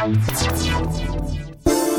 Thank you.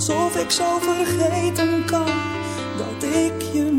alsof ik zo vergeten kan dat ik je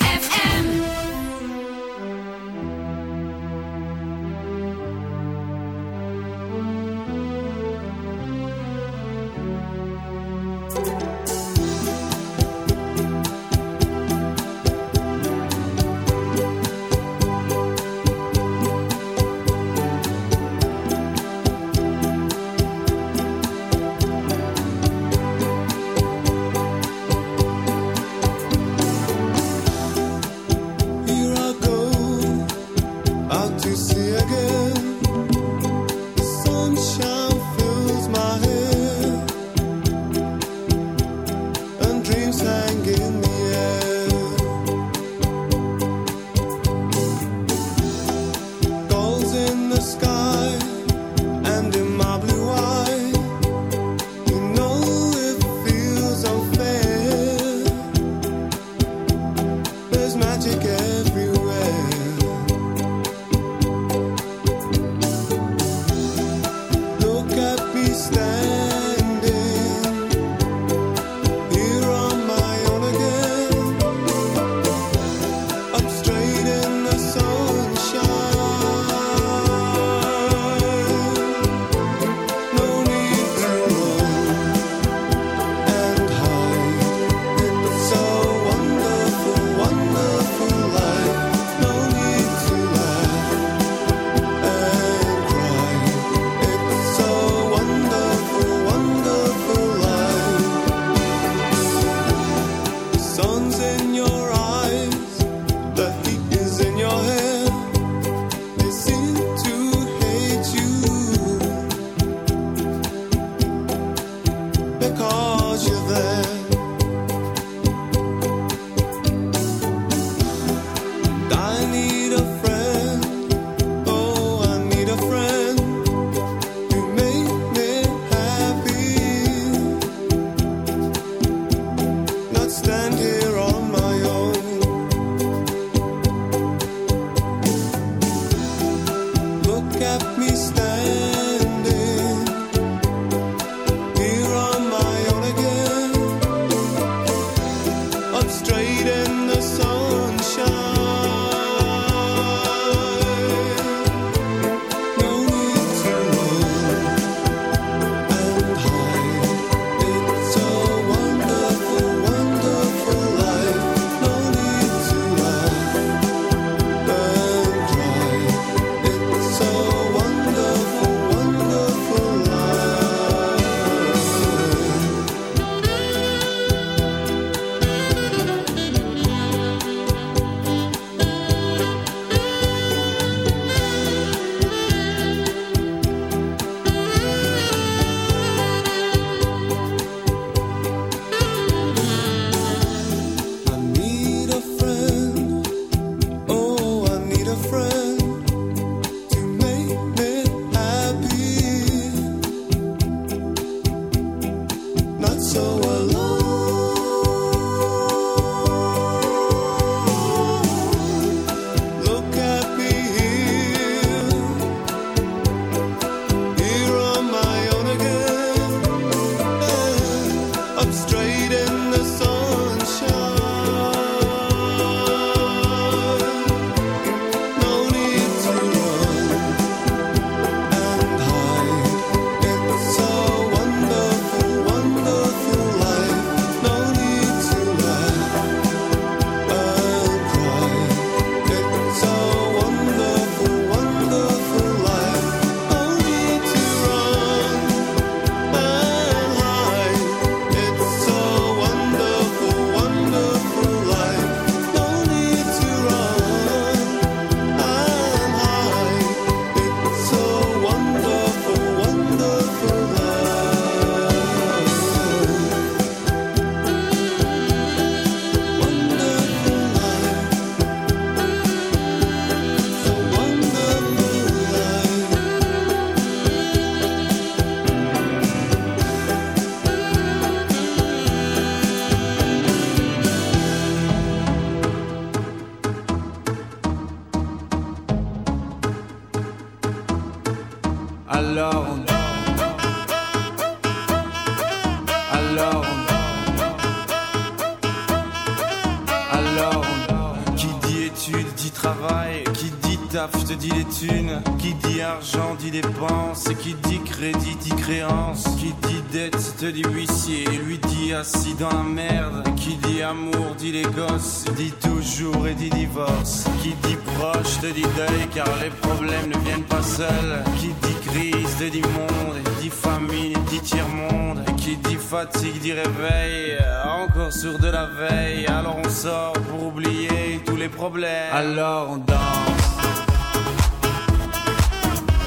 liste dit huissier, lui dit assis dans la merde. Qui dit amour dit les gosses, dit toujours et dit divorce. Qui dit proche te dit deuil car les problèmes ne viennent pas seuls. Qui dit crise te dit monde, et dit famine dit tiers-monde. Qui dit fatigue dit réveil, encore sur de la veille. Alors on sort pour oublier tous les problèmes. Alors on danse.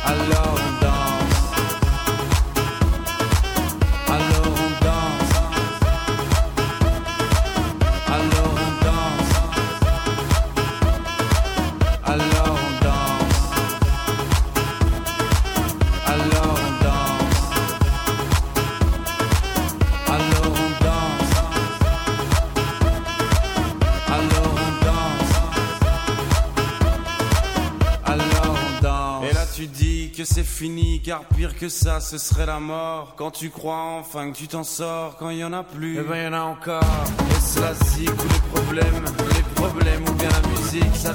Alors on car pire que ça, ce serait la mort. Quand tu crois enfin que tu t'en sors, quand il y en a plus, eh ben y en a encore. Est-ce la ou les problèmes, les problèmes ou bien la musique, ça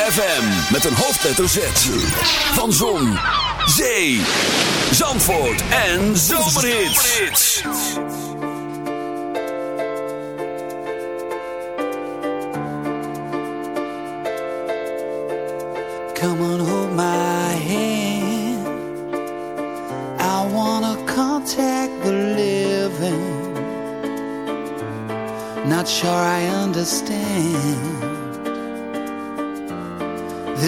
ZFM met een hoofdletter Z. Van Zon, Zee, Zandvoort en Zomerhits. Come on, hold my hand. I wanna contact the living. Not sure I understand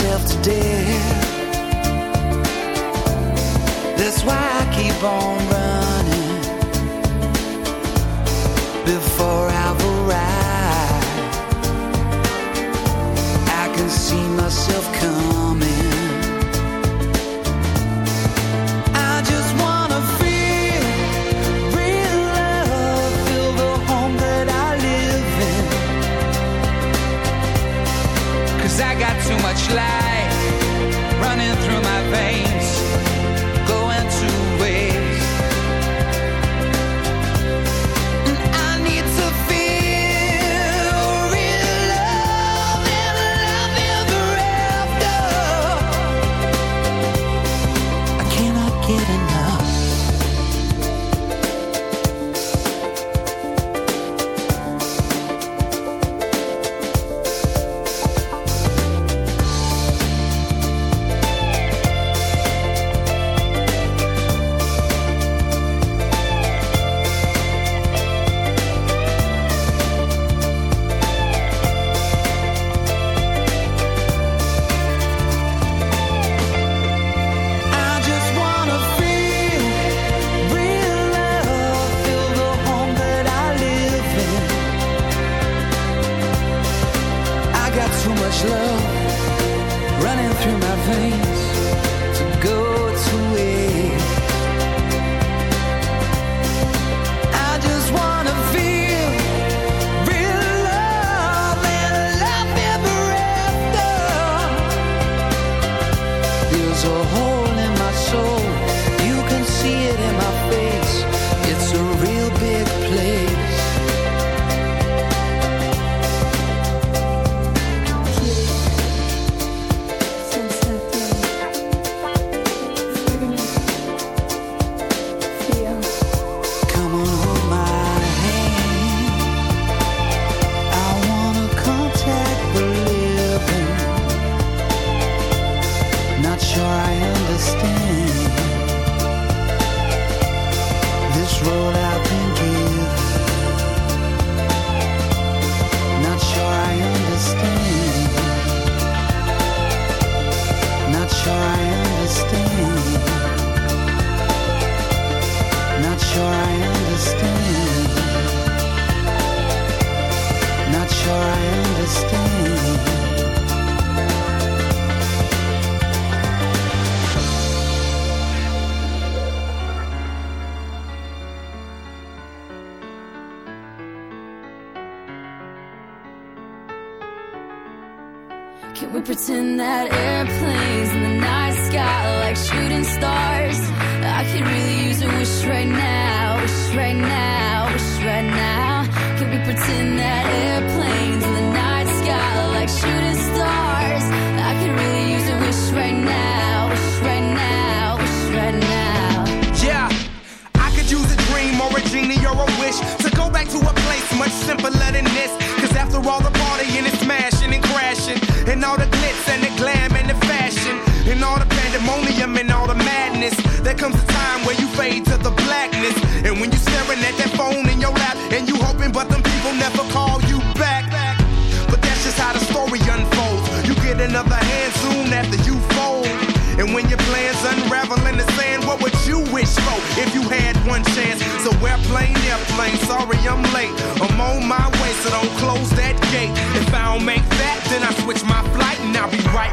myself to. That's why I keep on running before I've arrived. I can see myself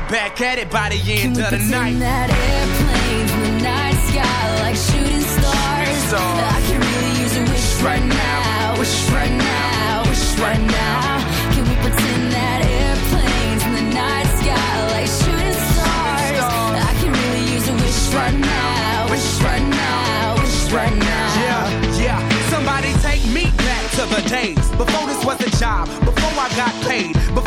back at it by the end of the pretend night. that airplanes in the night sky like shooting stars? stars. I could really use a wish right now, wish right now, wish right now. Can we pretend that airplanes in the night sky like shooting stars? I could really use a wish right now, wish right now, wish right now. Yeah, yeah. Somebody take me back to the days before this was a job, before I got paid, before it ever mattered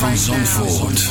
Van Zandvoort.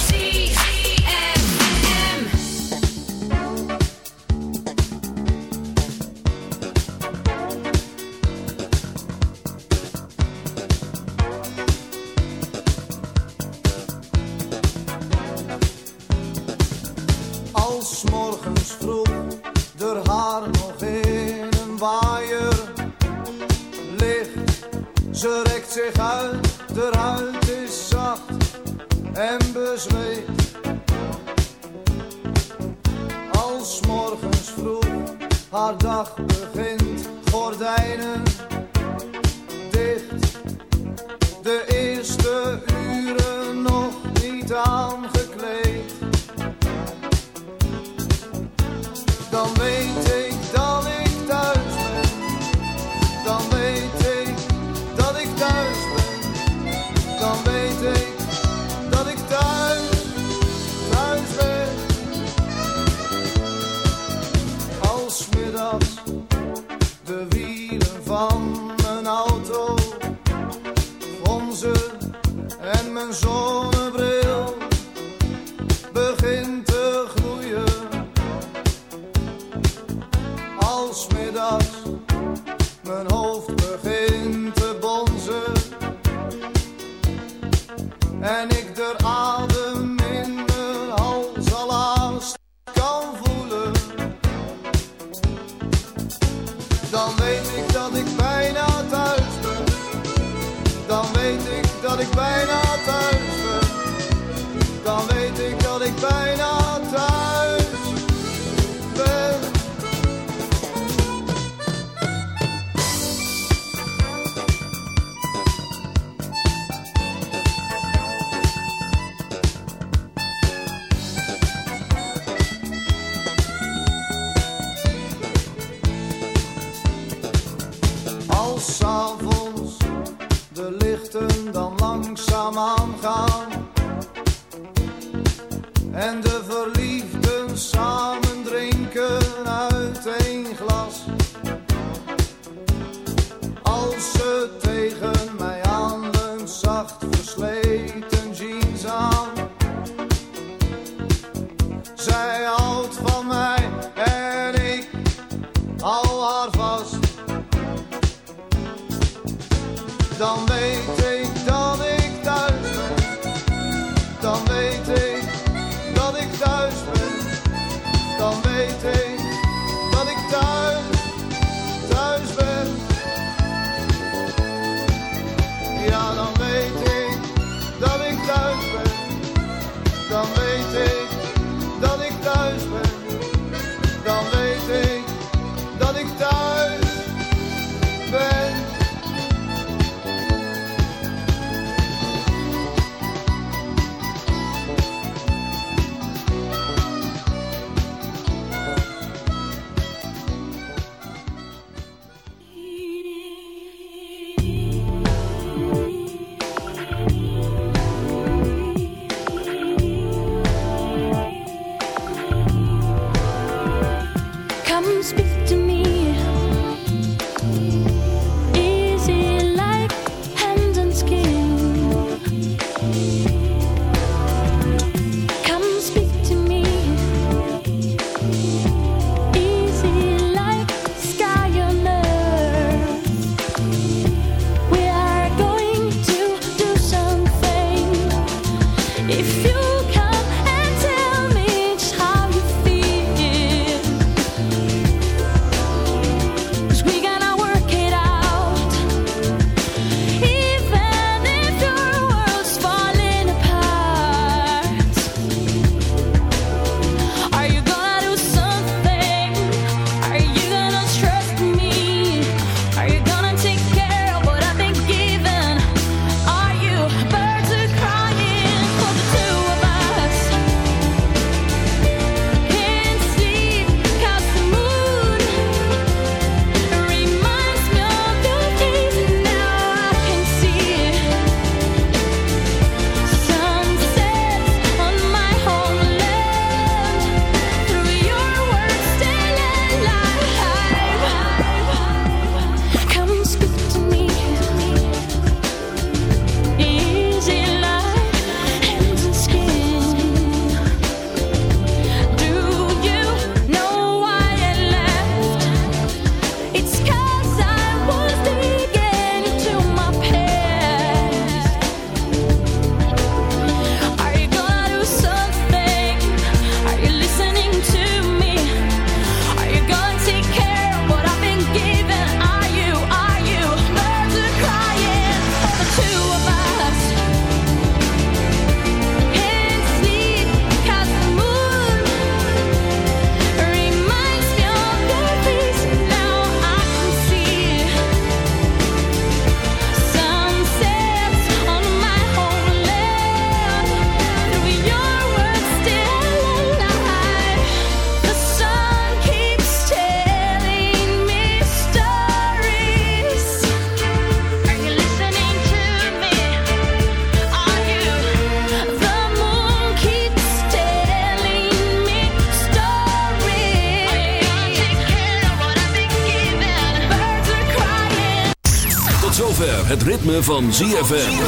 Ritme van ZFM.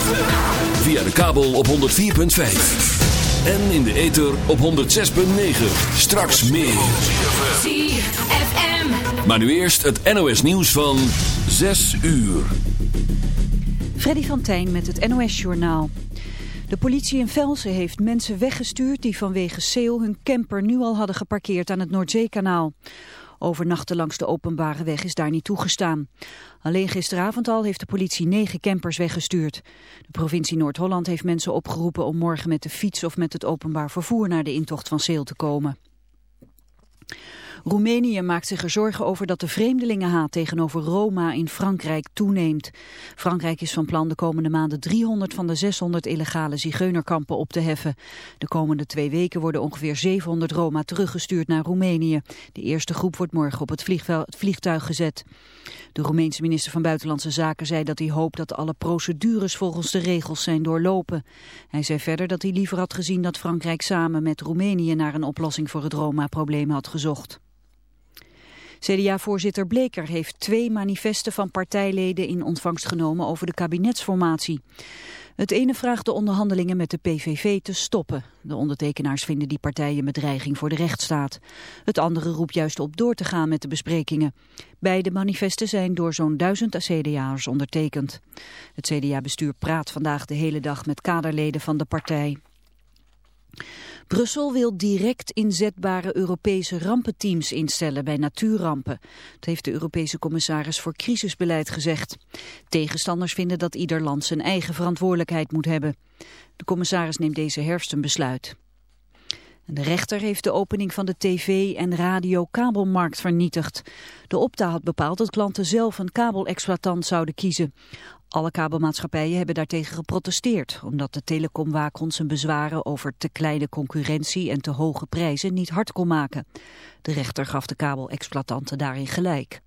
Via de kabel op 104.5. En in de ether op 106.9. Straks meer. ZFM. Maar nu eerst het NOS nieuws van 6 uur. Freddy van Tijn met het NOS-journaal. De politie in Velsen heeft mensen weggestuurd die vanwege sale hun camper nu al hadden geparkeerd aan het Noordzeekanaal. Overnachten langs de openbare weg is daar niet toegestaan. Alleen gisteravond al heeft de politie negen campers weggestuurd. De provincie Noord-Holland heeft mensen opgeroepen om morgen met de fiets of met het openbaar vervoer naar de intocht van Seel te komen. Roemenië maakt zich er zorgen over dat de vreemdelingenhaat tegenover Roma in Frankrijk toeneemt. Frankrijk is van plan de komende maanden 300 van de 600 illegale zigeunerkampen op te heffen. De komende twee weken worden ongeveer 700 Roma teruggestuurd naar Roemenië. De eerste groep wordt morgen op het vliegtuig gezet. De Roemeense minister van Buitenlandse Zaken zei dat hij hoopt dat alle procedures volgens de regels zijn doorlopen. Hij zei verder dat hij liever had gezien dat Frankrijk samen met Roemenië naar een oplossing voor het Roma-probleem had gezocht. CDA-voorzitter Bleker heeft twee manifesten van partijleden in ontvangst genomen over de kabinetsformatie. Het ene vraagt de onderhandelingen met de PVV te stoppen. De ondertekenaars vinden die partijen bedreiging voor de rechtsstaat. Het andere roept juist op door te gaan met de besprekingen. Beide manifesten zijn door zo'n duizend CDA'ers ondertekend. Het CDA-bestuur praat vandaag de hele dag met kaderleden van de partij. Brussel wil direct inzetbare Europese rampenteams instellen bij natuurrampen. Dat heeft de Europese commissaris voor crisisbeleid gezegd. Tegenstanders vinden dat ieder land zijn eigen verantwoordelijkheid moet hebben. De commissaris neemt deze herfst een besluit. De rechter heeft de opening van de tv- en radio-kabelmarkt vernietigd. De Opta had bepaald dat klanten zelf een kabelexploitant zouden kiezen. Alle kabelmaatschappijen hebben daartegen geprotesteerd, omdat de telecomwaakhond zijn bezwaren over te kleine concurrentie en te hoge prijzen niet hard kon maken. De rechter gaf de kabelexploitanten daarin gelijk.